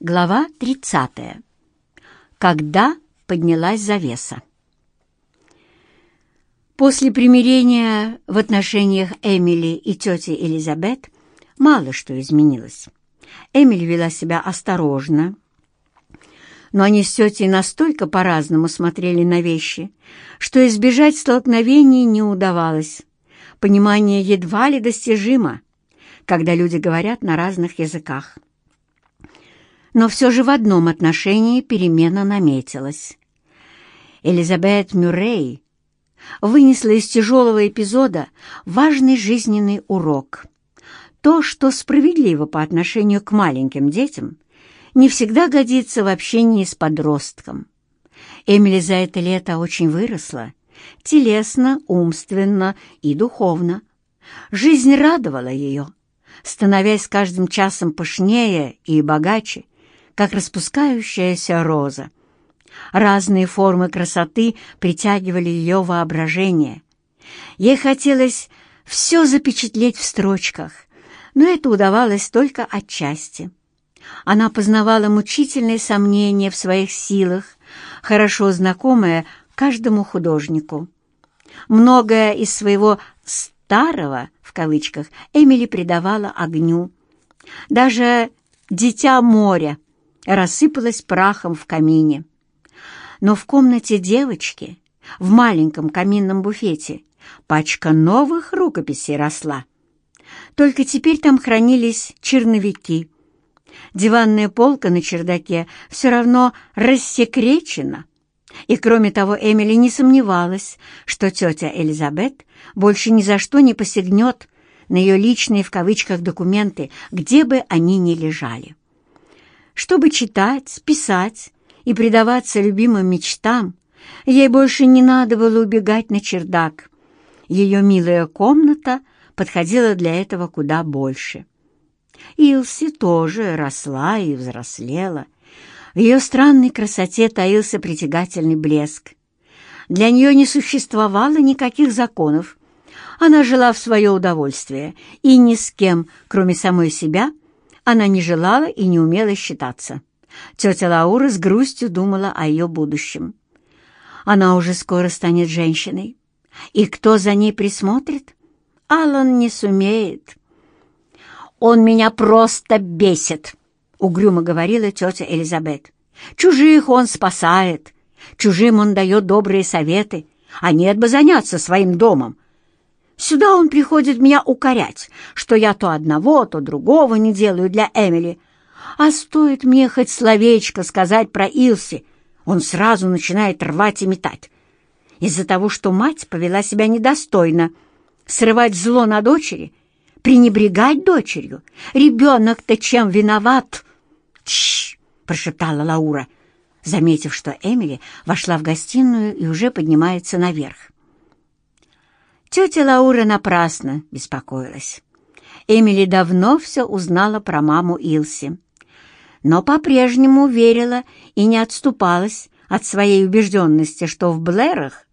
Глава 30. Когда поднялась завеса. После примирения в отношениях Эмили и тети Элизабет мало что изменилось. Эмили вела себя осторожно, но они с тетей настолько по-разному смотрели на вещи, что избежать столкновений не удавалось. Понимание едва ли достижимо, когда люди говорят на разных языках. Но все же в одном отношении перемена наметилась. Элизабет Мюррей вынесла из тяжелого эпизода важный жизненный урок. То, что справедливо по отношению к маленьким детям, не всегда годится в общении с подростком. Эмили за это лето очень выросла, телесно, умственно и духовно. Жизнь радовала ее, становясь каждым часом пышнее и богаче, как распускающаяся роза. Разные формы красоты притягивали ее воображение. Ей хотелось все запечатлеть в строчках, но это удавалось только отчасти. Она познавала мучительные сомнения в своих силах, хорошо знакомая каждому художнику. Многое из своего «старого» в кавычках Эмили придавала огню. Даже «дитя моря» рассыпалась прахом в камине. Но в комнате девочки, в маленьком каминном буфете, пачка новых рукописей росла. Только теперь там хранились черновики. Диванная полка на чердаке все равно рассекречена. И кроме того, Эмили не сомневалась, что тетя Элизабет больше ни за что не посягнет на ее личные в кавычках документы, где бы они ни лежали. Чтобы читать, писать и предаваться любимым мечтам, ей больше не надо было убегать на чердак. Ее милая комната подходила для этого куда больше. Илси тоже росла и взрослела. В ее странной красоте таился притягательный блеск. Для нее не существовало никаких законов. Она жила в свое удовольствие, и ни с кем, кроме самой себя, она не желала и не умела считаться. Тетя Лаура с грустью думала о ее будущем. Она уже скоро станет женщиной. И кто за ней присмотрит? Алан не сумеет. «Он меня просто бесит», — угрюмо говорила тетя Элизабет. «Чужих он спасает, чужим он дает добрые советы, а нет бы заняться своим домом. Сюда он приходит меня укорять, что я то одного, то другого не делаю для Эмили. А стоит мне хоть словечко сказать про Илси, он сразу начинает рвать и метать. Из-за того, что мать повела себя недостойно, срывать зло на дочери, пренебрегать дочерью. Ребенок-то чем виноват? Тш! прошептала Лаура, заметив, что Эмили вошла в гостиную и уже поднимается наверх. Тетя Лаура напрасно беспокоилась. Эмили давно все узнала про маму Илси, но по-прежнему верила и не отступалась от своей убежденности, что в Блэрах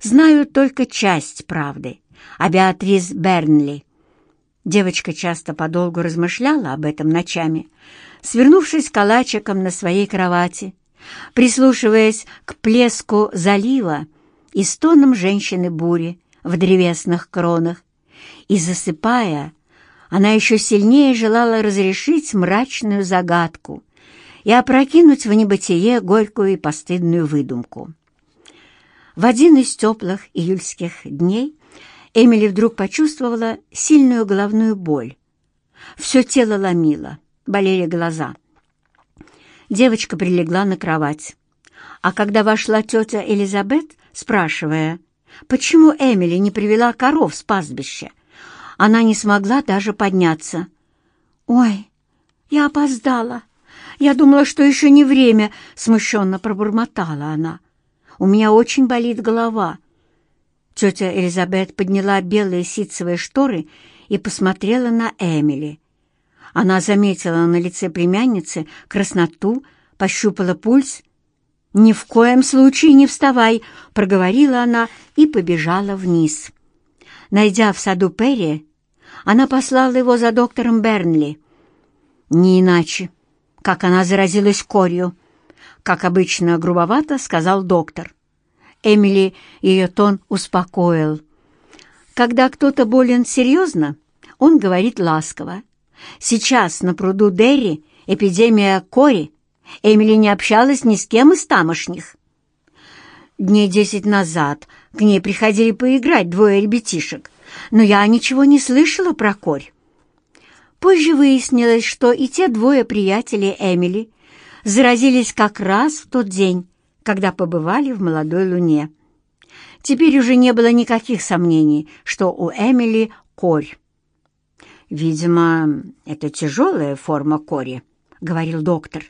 знают только часть правды о Беатрис Бернли. Девочка часто подолгу размышляла об этом ночами, свернувшись калачиком на своей кровати, прислушиваясь к плеску залива и стонам женщины-бури, в древесных кронах, и, засыпая, она еще сильнее желала разрешить мрачную загадку и опрокинуть в небытие горькую и постыдную выдумку. В один из теплых июльских дней Эмили вдруг почувствовала сильную головную боль. Все тело ломило, болели глаза. Девочка прилегла на кровать. А когда вошла тетя Элизабет, спрашивая, Почему Эмили не привела коров с пастбища? Она не смогла даже подняться. «Ой, я опоздала. Я думала, что еще не время», — смущенно пробормотала она. «У меня очень болит голова». Тетя Элизабет подняла белые ситцевые шторы и посмотрела на Эмили. Она заметила на лице племянницы красноту, пощупала пульс «Ни в коем случае не вставай», — проговорила она и побежала вниз. Найдя в саду Перри, она послала его за доктором Бернли. Не иначе. как она заразилась корью», — как обычно грубовато сказал доктор. Эмили ее тон успокоил. Когда кто-то болен серьезно, он говорит ласково. Сейчас на пруду Дерри эпидемия кори. Эмили не общалась ни с кем из тамошних. Дней десять назад к ней приходили поиграть двое ребятишек, но я ничего не слышала про корь. Позже выяснилось, что и те двое приятелей Эмили заразились как раз в тот день, когда побывали в молодой луне. Теперь уже не было никаких сомнений, что у Эмили корь. «Видимо, это тяжелая форма кори», — говорил доктор.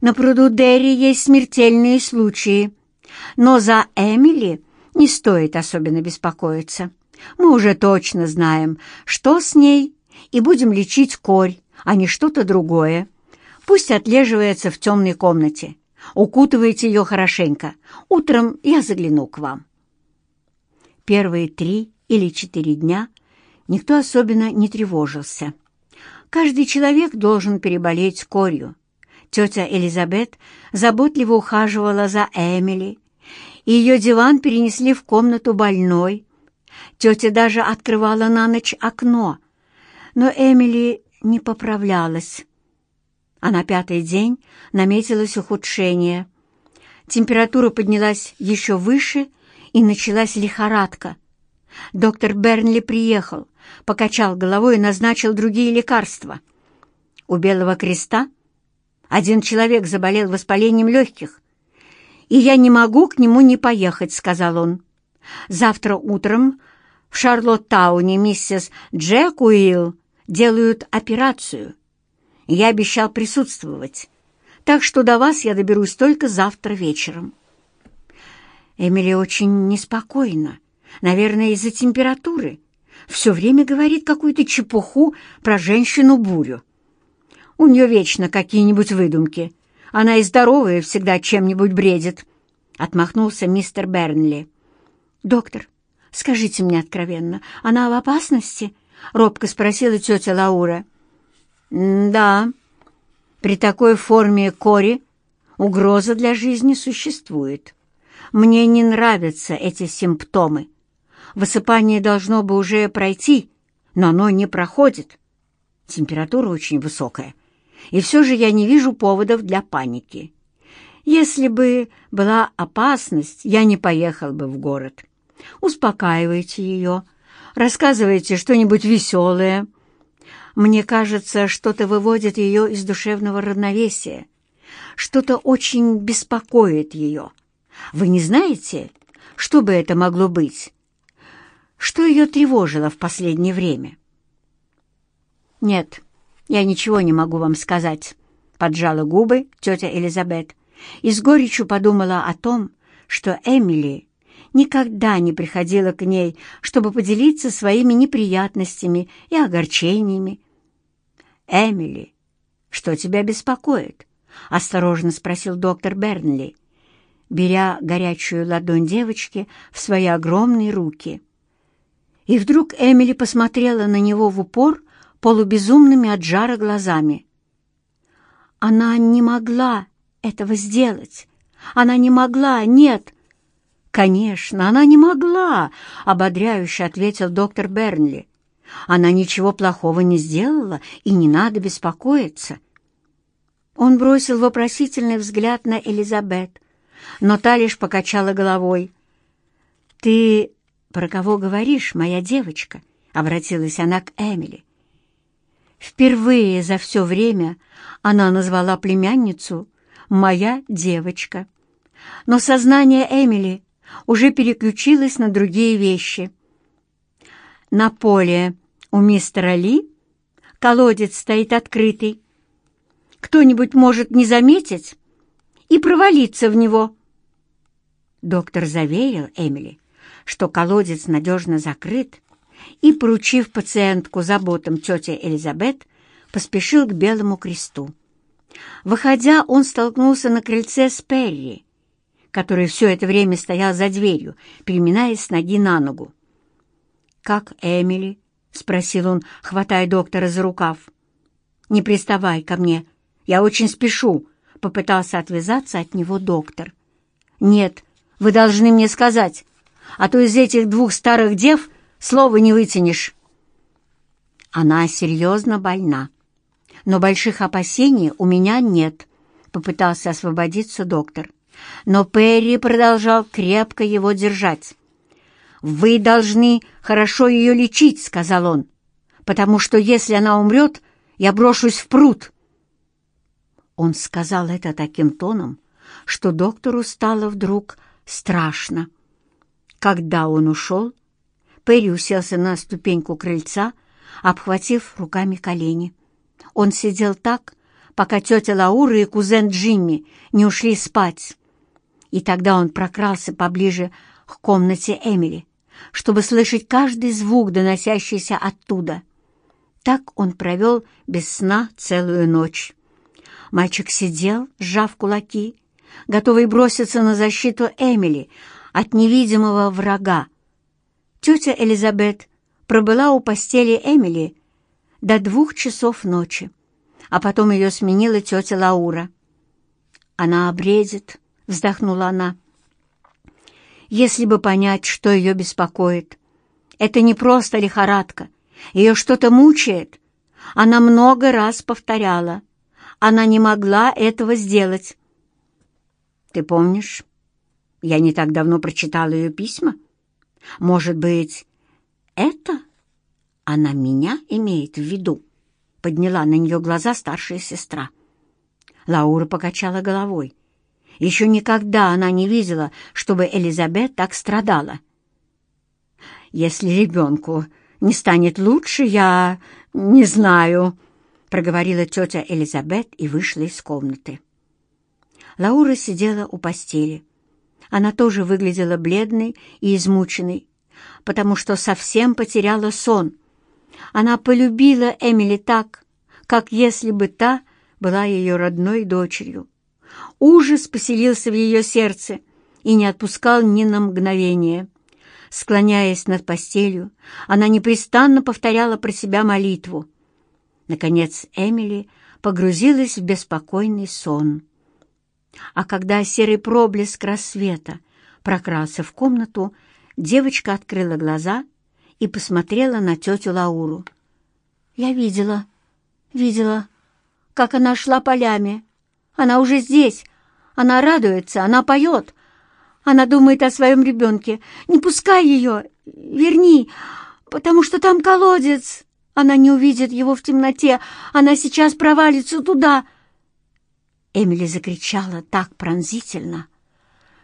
«На пруду Дерри есть смертельные случаи, но за Эмили не стоит особенно беспокоиться. Мы уже точно знаем, что с ней, и будем лечить корь, а не что-то другое. Пусть отлеживается в темной комнате. Укутывайте ее хорошенько. Утром я загляну к вам». Первые три или четыре дня никто особенно не тревожился. Каждый человек должен переболеть корью. Тетя Элизабет заботливо ухаживала за Эмили, и ее диван перенесли в комнату больной. Тетя даже открывала на ночь окно, но Эмили не поправлялась а на пятый день наметилось ухудшение. Температура поднялась еще выше, и началась лихорадка. Доктор Бернли приехал, покачал головой и назначил другие лекарства. У Белого Креста один человек заболел воспалением легких, и я не могу к нему не поехать, — сказал он. Завтра утром в Шарлоттауне миссис Джек Уилл делают операцию — я обещал присутствовать, так что до вас я доберусь только завтра вечером». Эмили очень неспокойна, наверное, из-за температуры. Все время говорит какую-то чепуху про женщину-бурю. У нее вечно какие-нибудь выдумки. Она и здоровая всегда чем-нибудь бредит. Отмахнулся мистер Бернли. «Доктор, скажите мне откровенно, она в опасности?» — робко спросила тетя Лаура. «Да, при такой форме кори угроза для жизни существует. Мне не нравятся эти симптомы. Высыпание должно бы уже пройти, но оно не проходит. Температура очень высокая, и все же я не вижу поводов для паники. Если бы была опасность, я не поехал бы в город. Успокаивайте ее, рассказывайте что-нибудь веселое, мне кажется, что-то выводит ее из душевного равновесия. Что-то очень беспокоит ее. Вы не знаете, что бы это могло быть? Что ее тревожило в последнее время? Нет, я ничего не могу вам сказать, поджала губы тетя Элизабет и с горечью подумала о том, что Эмили никогда не приходила к ней, чтобы поделиться своими неприятностями и огорчениями, «Эмили, что тебя беспокоит?» — осторожно спросил доктор Бернли, беря горячую ладонь девочки в свои огромные руки. И вдруг Эмили посмотрела на него в упор полубезумными от жара глазами. Она не могла этого сделать. Она не могла, нет. Конечно, она не могла, ободряюще ответил доктор Бернли. Она ничего плохого не сделала, и не надо беспокоиться. Он бросил вопросительный взгляд на Элизабет, но та лишь покачала головой. «Ты про кого говоришь, моя девочка?» — обратилась она к Эмили. Впервые за все время она назвала племянницу «моя девочка». Но сознание Эмили уже переключилось на другие вещи — на поле у мистера Ли колодец стоит открытый. Кто-нибудь может не заметить и провалиться в него. Доктор заверил Эмили, что колодец надежно закрыт, и, поручив пациентку заботам тети Элизабет, поспешил к Белому кресту. Выходя, он столкнулся на крыльце с Перри, который все это время стоял за дверью, переминаясь с ноги на ногу. «Как Эмили?» — спросил он, хватая доктора за рукав. «Не приставай ко мне. Я очень спешу», — попытался отвязаться от него доктор. «Нет, вы должны мне сказать, а то из этих двух старых дев слова не вытянешь». Она серьезно больна, но больших опасений у меня нет, — попытался освободиться доктор. Но Перри продолжал крепко его держать. «Вы должны хорошо ее лечить», — сказал он, «потому что если она умрет, я брошусь в пруд». Он сказал это таким тоном, что доктору стало вдруг страшно. Когда он ушел, Перри уселся на ступеньку крыльца, обхватив руками колени. Он сидел так, пока тетя Лаура и кузен Джимми не ушли спать. И тогда он прокрался поближе к комнате Эмили, чтобы слышать каждый звук, доносящийся оттуда. Так он провел без сна целую ночь. Мальчик сидел, сжав кулаки, готовый броситься на защиту Эмили от невидимого врага. Тетя Элизабет пробыла у постели Эмили до двух часов ночи, а потом ее сменила тетя Лаура. «Она обредит», — вздохнула она. «Если бы понять, что ее беспокоит. Это не просто лихорадка, ее что-то мучает. Она много раз повторяла. Она не могла этого сделать». «Ты помнишь, я не так давно прочитала ее письма? Может быть, это она меня имеет в виду?» Подняла на нее глаза старшая сестра. Лаура покачала головой. Еще никогда она не видела, чтобы Элизабет так страдала. «Если ребенку не станет лучше, я не знаю», — проговорила тетя Элизабет и вышла из комнаты. Лаура сидела у постели. Она тоже выглядела бледной и измученной, потому что совсем потеряла сон. Она полюбила Эмили так, как если бы та была ее родной дочерью. Ужас поселился в ее сердце и не отпускал ни на мгновение. Склоняясь над постелью, она непрестанно повторяла про себя молитву. Наконец Эмили погрузилась в беспокойный сон. А когда серый проблеск рассвета прокрался в комнату, девочка открыла глаза и посмотрела на тетю Лауру. «Я видела, видела, как она шла полями. Она уже здесь, она радуется, она поет. Она думает о своем ребенке. Не пускай ее, верни, потому что там колодец. Она не увидит его в темноте, она сейчас провалится туда». Эмили закричала так пронзительно,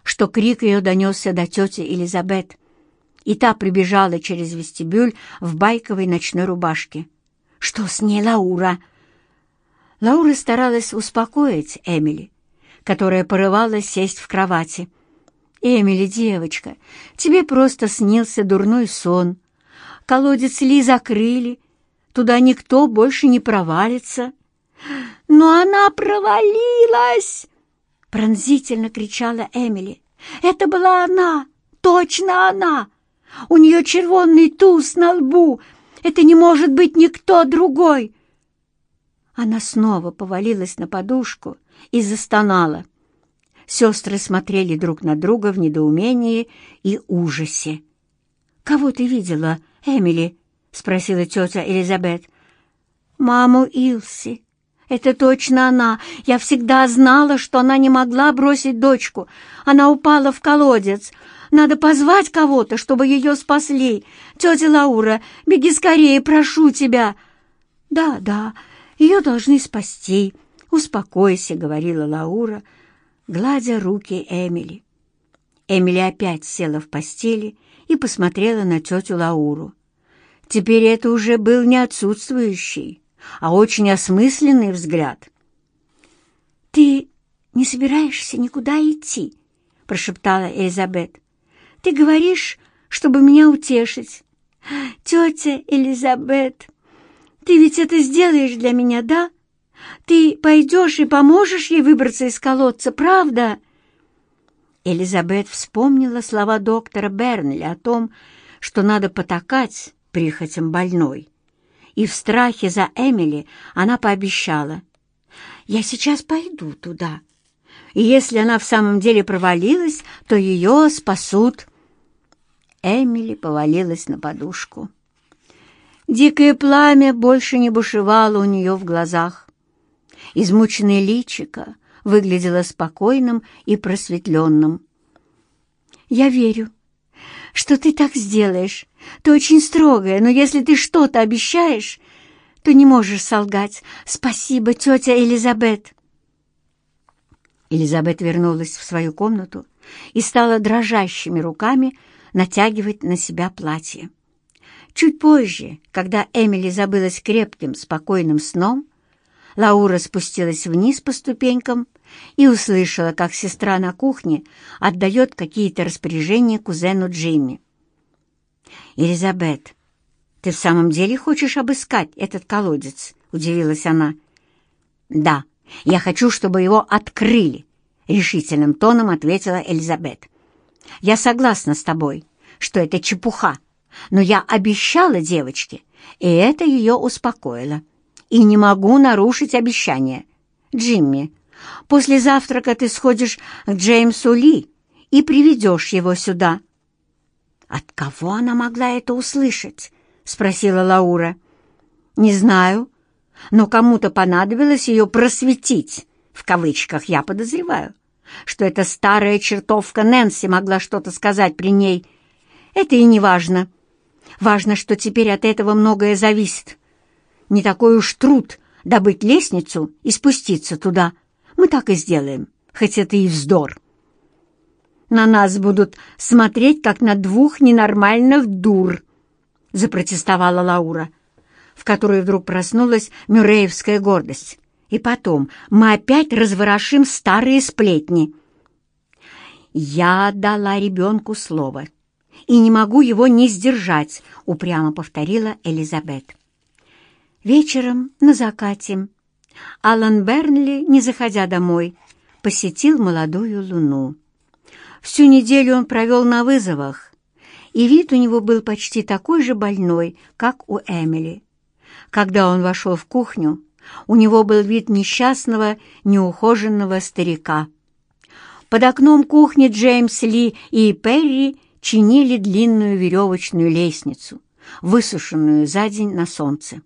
что крик ее донесся до тети Элизабет, и та прибежала через вестибюль в байковой ночной рубашке. «Что с ней, Лаура?» Лаура старалась успокоить Эмили, которая порывалась сесть в кровати. «Эмили, девочка, тебе просто снился дурной сон. Колодец Ли закрыли, туда никто больше не провалится». «Но она провалилась!» — пронзительно кричала Эмили. «Это была она! Точно она! У нее червонный туз на лбу! Это не может быть никто другой!» Она снова повалилась на подушку и застонала. Сестры смотрели друг на друга в недоумении и ужасе. «Кого ты видела, Эмили?» — спросила тетя Элизабет. «Маму Илси», это точно она. Я всегда знала, что она не могла бросить дочку. Она упала в колодец. Надо позвать кого-то, чтобы ее спасли. Тетя Лаура, беги скорее, прошу тебя. Да, да, ее должны спасти. Успокойся, говорила Лаура, гладя руки Эмили. Эмили опять села в постели и посмотрела на тетю Лауру. Теперь это уже был не отсутствующий, а очень осмысленный взгляд. «Ты не собираешься никуда идти?» — прошептала Элизабет. «Ты говоришь, чтобы меня утешить. Тетя Элизабет, ты ведь это сделаешь для меня, да? Ты пойдешь и поможешь ей выбраться из колодца, правда?» Элизабет вспомнила слова доктора Бернли о том, что надо потакать прихотям больной и в страхе за Эмили она пообещала. Я сейчас пойду туда. И если она в самом деле провалилась, то ее спасут. Эмили повалилась на подушку. Дикое пламя больше не бушевало у нее в глазах. Измученное личико выглядело спокойным и просветленным. «Я верю, что ты так сделаешь. Ты очень строгая, но если ты что-то обещаешь, то не можешь солгать. Спасибо, тетя Элизабет». Элизабет вернулась в свою комнату и стала дрожащими руками натягивать на себя платье. Чуть позже, когда Эмили забылась крепким, спокойным сном, Лаура спустилась вниз по ступенькам и услышала, как сестра на кухне отдает какие-то распоряжения кузену Джимми. «Элизабет, ты в самом деле хочешь обыскать этот колодец?» — удивилась она. «Да, я хочу, чтобы его открыли», — решительным тоном ответила Элизабет. «Я согласна с тобой, что это чепуха, но я обещала девочке, и это ее успокоило. И не могу нарушить обещание. Джимми, после завтрака ты сходишь к Джеймсу Ли и приведешь его сюда». «От кого она могла это услышать?» — спросила Лаура. «Не знаю, но кому-то понадобилось ее «просветить», в кавычках я подозреваю, что эта старая чертовка Нэнси могла что-то сказать при ней. Это и не важно. Важно, что теперь от этого многое зависит. Не такой уж труд добыть лестницу и спуститься туда. Мы так и сделаем, хоть это и вздор. На нас будут смотреть, как на двух ненормальных дур, запротестовала Лаура, в которой вдруг проснулась мюрреевская гордость. И потом мы опять разворошим старые сплетни. Я дала ребенку слово — и не могу его не сдержать», — упрямо повторила Элизабет. Вечером на закате Алан Бернли, не заходя домой, посетил молодую луну. Всю неделю он провел на вызовах, и вид у него был почти такой же больной, как у Эмили. Когда он вошел в кухню, у него был вид несчастного, неухоженного старика. Под окном кухни Джеймс Ли и Перри чинили длинную веревочную лестницу, высушенную за день на солнце.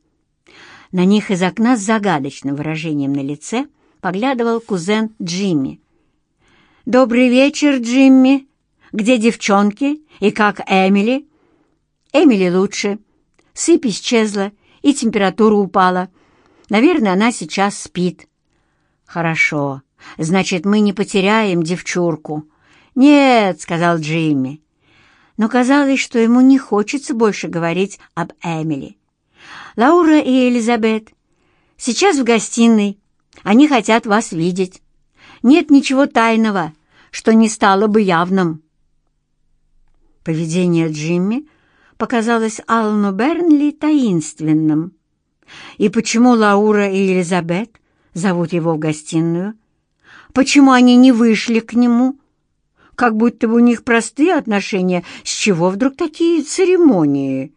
На них из окна с загадочным выражением на лице поглядывал кузен Джимми. «Добрый вечер, Джимми! Где девчонки? И как Эмили?» «Эмили лучше. Сыпь исчезла, и температура упала. Наверное, она сейчас спит». «Хорошо. Значит, мы не потеряем девчурку». «Нет», — сказал Джимми но казалось, что ему не хочется больше говорить об Эмили. «Лаура и Элизабет сейчас в гостиной. Они хотят вас видеть. Нет ничего тайного, что не стало бы явным». Поведение Джимми показалось Аллану Бернли таинственным. И почему Лаура и Элизабет зовут его в гостиную? Почему они не вышли к нему? как будто бы у них простые отношения. С чего вдруг такие церемонии?»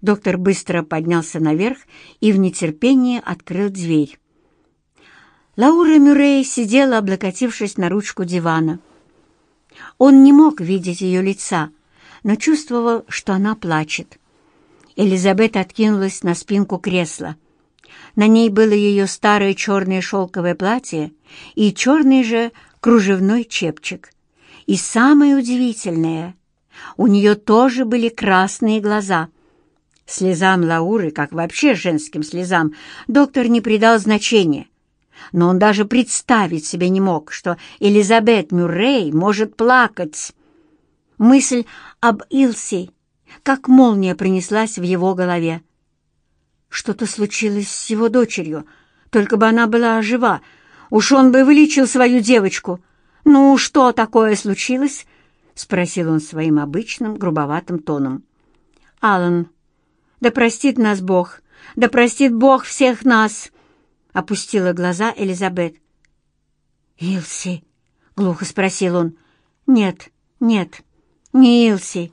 Доктор быстро поднялся наверх и в нетерпении открыл дверь. Лаура Мюррей сидела, облокотившись на ручку дивана. Он не мог видеть ее лица, но чувствовал, что она плачет. Элизабет откинулась на спинку кресла. На ней было ее старое черное шелковое платье и черный же кружевной чепчик. И самое удивительное, у нее тоже были красные глаза. Слезам Лауры, как вообще женским слезам, доктор не придал значения. Но он даже представить себе не мог, что Элизабет Мюррей может плакать. Мысль об Илси, как молния принеслась в его голове. Что-то случилось с его дочерью, только бы она была жива. Уж он бы вылечил свою девочку — «Ну, что такое случилось?» — спросил он своим обычным грубоватым тоном. «Алан, да простит нас Бог, да простит Бог всех нас!» — опустила глаза Элизабет. «Илси?» — глухо спросил он. «Нет, нет, не Илси».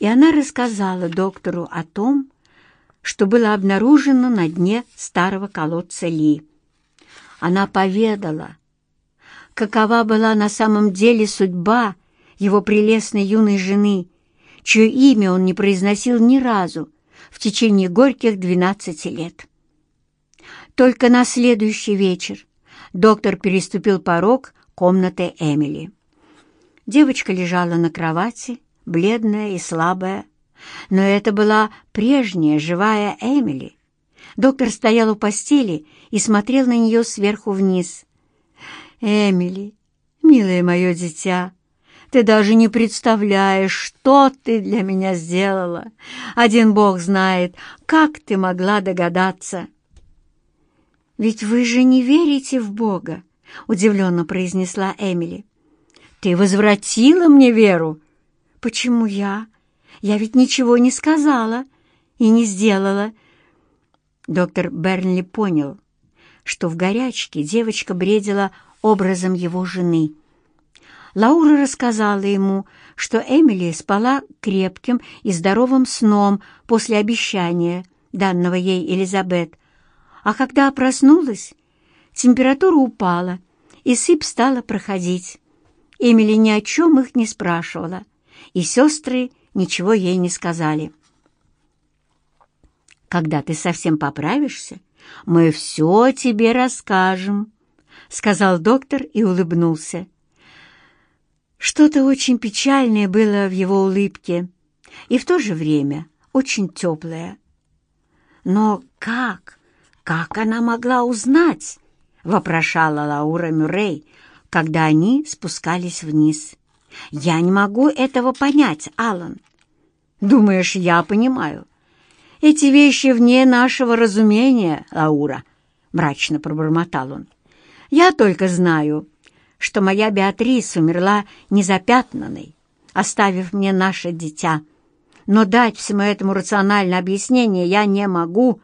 И она рассказала доктору о том, что было обнаружено на дне старого колодца Ли. Она поведала, какова была на самом деле судьба его прелестной юной жены, чье имя он не произносил ни разу в течение горьких двенадцати лет. Только на следующий вечер доктор переступил порог комнаты Эмили. Девочка лежала на кровати, бледная и слабая, но это была прежняя живая Эмили. Доктор стоял у постели и смотрел на нее сверху вниз. «Эмили, милое мое дитя, ты даже не представляешь, что ты для меня сделала. Один Бог знает, как ты могла догадаться». «Ведь вы же не верите в Бога», — удивленно произнесла Эмили. «Ты возвратила мне веру». «Почему я? Я ведь ничего не сказала и не сделала». Доктор Бернли понял, что в горячке девочка бредила образом его жены. Лаура рассказала ему, что Эмили спала крепким и здоровым сном после обещания, данного ей Элизабет, а когда проснулась, температура упала, и сыпь стала проходить. Эмили ни о чем их не спрашивала, и сестры ничего ей не сказали. «Когда ты совсем поправишься, мы все тебе расскажем», — сказал доктор и улыбнулся. Что-то очень печальное было в его улыбке и в то же время очень теплое. Но как, как она могла узнать? — вопрошала Лаура Мюррей, когда они спускались вниз. «Я не могу этого понять, Алан. «Думаешь, я понимаю?» «Эти вещи вне нашего разумения, Лаура», — мрачно пробормотал он. «Я только знаю, что моя Беатрис умерла незапятнанной, оставив мне наше дитя. Но дать всему этому рациональное объяснение я не могу.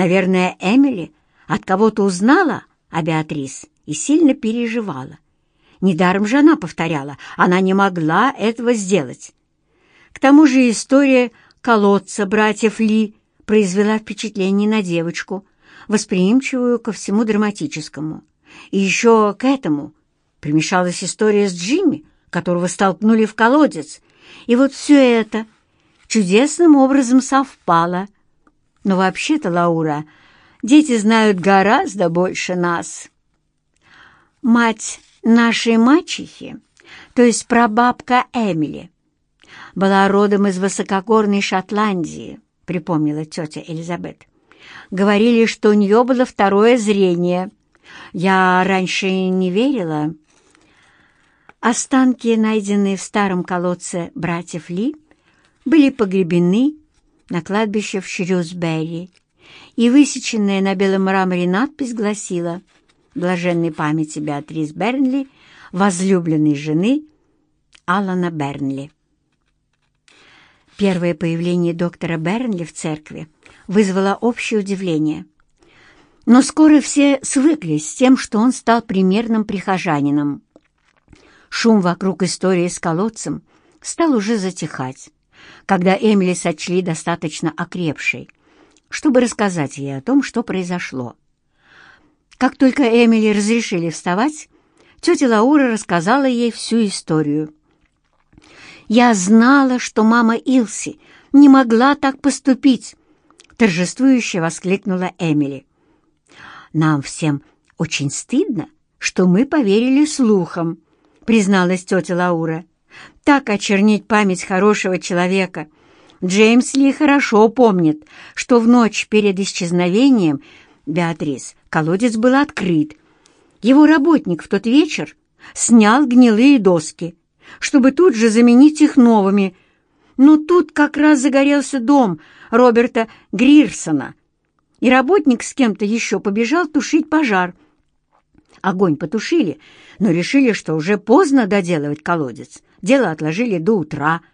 Наверное, Эмили от кого-то узнала о Беатрис и сильно переживала. Недаром же она повторяла, она не могла этого сделать. К тому же история колодца братьев Ли произвела впечатление на девочку, восприимчивую ко всему драматическому. И еще к этому примешалась история с Джимми, которого столкнули в колодец. И вот все это чудесным образом совпало. Но вообще-то, Лаура, Дети знают гораздо больше нас. Мать нашей мачехи, то есть прабабка Эмили, была родом из высокогорной Шотландии, припомнила тетя Элизабет. Говорили, что у нее было второе зрение. Я раньше не верила. Останки, найденные в старом колодце братьев Ли, были погребены на кладбище в Шрюсберри и высеченная на белом мраморе надпись гласила «Блаженной памяти Беатрис Бернли, возлюбленной жены Алана Бернли». Первое появление доктора Бернли в церкви вызвало общее удивление. Но скоро все свыклись с тем, что он стал примерным прихожанином. Шум вокруг истории с колодцем стал уже затихать, когда Эмили сочли достаточно окрепшей — чтобы рассказать ей о том, что произошло. Как только Эмили разрешили вставать, тетя Лаура рассказала ей всю историю. «Я знала, что мама Илси не могла так поступить», — торжествующе воскликнула Эмили. «Нам всем очень стыдно, что мы поверили слухам», — призналась тетя Лаура. «Так очернить память хорошего человека — Джеймс Ли хорошо помнит, что в ночь перед исчезновением Беатрис колодец был открыт. Его работник в тот вечер снял гнилые доски, чтобы тут же заменить их новыми. Но тут как раз загорелся дом Роберта Грирсона, и работник с кем-то еще побежал тушить пожар. Огонь потушили, но решили, что уже поздно доделывать колодец. Дело отложили до утра —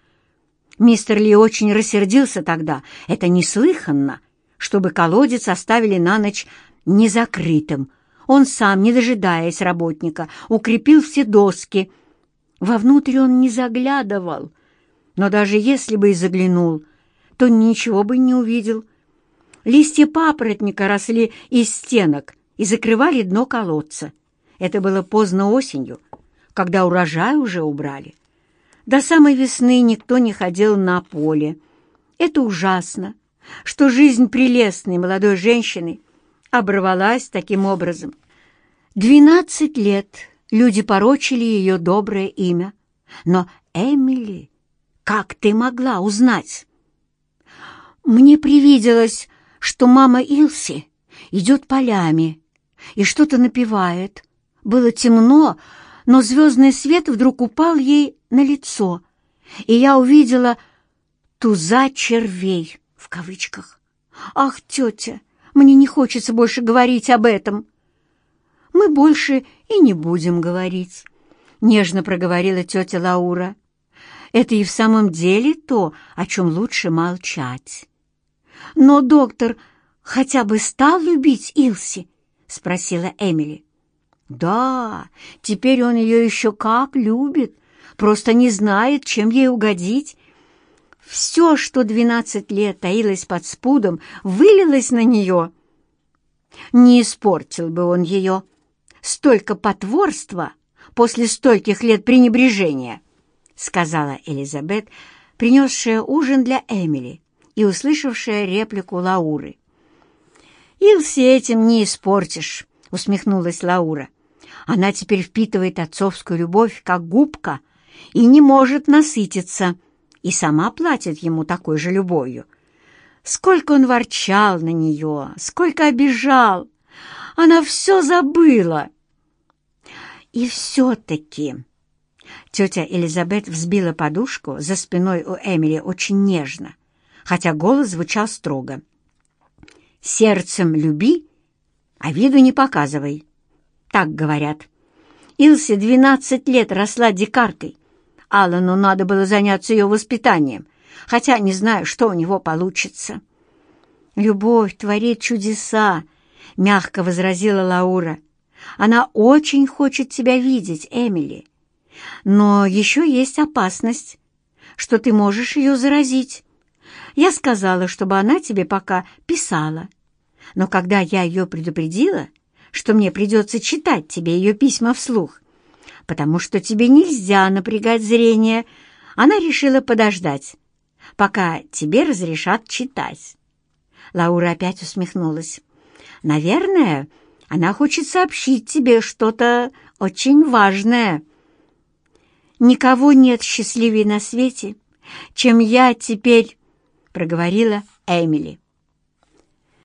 Мистер Ли очень рассердился тогда. Это неслыханно, чтобы колодец оставили на ночь незакрытым. Он сам, не дожидаясь работника, укрепил все доски. Вовнутрь он не заглядывал. Но даже если бы и заглянул, то ничего бы не увидел. Листья папоротника росли из стенок и закрывали дно колодца. Это было поздно осенью, когда урожай уже убрали. До самой весны никто не ходил на поле. Это ужасно, что жизнь прелестной молодой женщины оборвалась таким образом. Двенадцать лет люди порочили ее доброе имя. Но, Эмили, как ты могла узнать? Мне привиделось, что мама Илси идет полями и что-то напевает. Было темно, но звездный свет вдруг упал ей на лицо, и я увидела «туза червей» в кавычках. «Ах, тетя, мне не хочется больше говорить об этом». «Мы больше и не будем говорить», — нежно проговорила тетя Лаура. «Это и в самом деле то, о чем лучше молчать». «Но доктор хотя бы стал любить Илси?» — спросила Эмили. «Да, теперь он ее еще как любит, просто не знает, чем ей угодить. Все, что двенадцать лет таилось под спудом, вылилось на нее. Не испортил бы он ее. Столько потворства после стольких лет пренебрежения», — сказала Элизабет, принесшая ужин для Эмили и услышавшая реплику Лауры. «Илси этим не испортишь», — усмехнулась Лаура. «Она теперь впитывает отцовскую любовь, как губка, и не может насытиться, и сама платит ему такой же любовью. Сколько он ворчал на нее, сколько обижал! Она все забыла!» «И все-таки...» Тетя Элизабет взбила подушку за спиной у Эмили очень нежно, хотя голос звучал строго. «Сердцем люби, а виду не показывай». Так говорят. Илсе двенадцать лет росла дикаркой. Аллану надо было заняться ее воспитанием, хотя не знаю, что у него получится. «Любовь творит чудеса», — мягко возразила Лаура. «Она очень хочет тебя видеть, Эмили. Но еще есть опасность, что ты можешь ее заразить. Я сказала, чтобы она тебе пока писала, но когда я ее предупредила, что мне придется читать тебе ее письма вслух, потому что тебе нельзя напрягать зрение, она решила подождать, пока тебе разрешат читать. Лаура опять усмехнулась. «Наверное, она хочет сообщить тебе что-то очень важное». «Никого нет счастливее на свете, чем я теперь», — проговорила Эмили.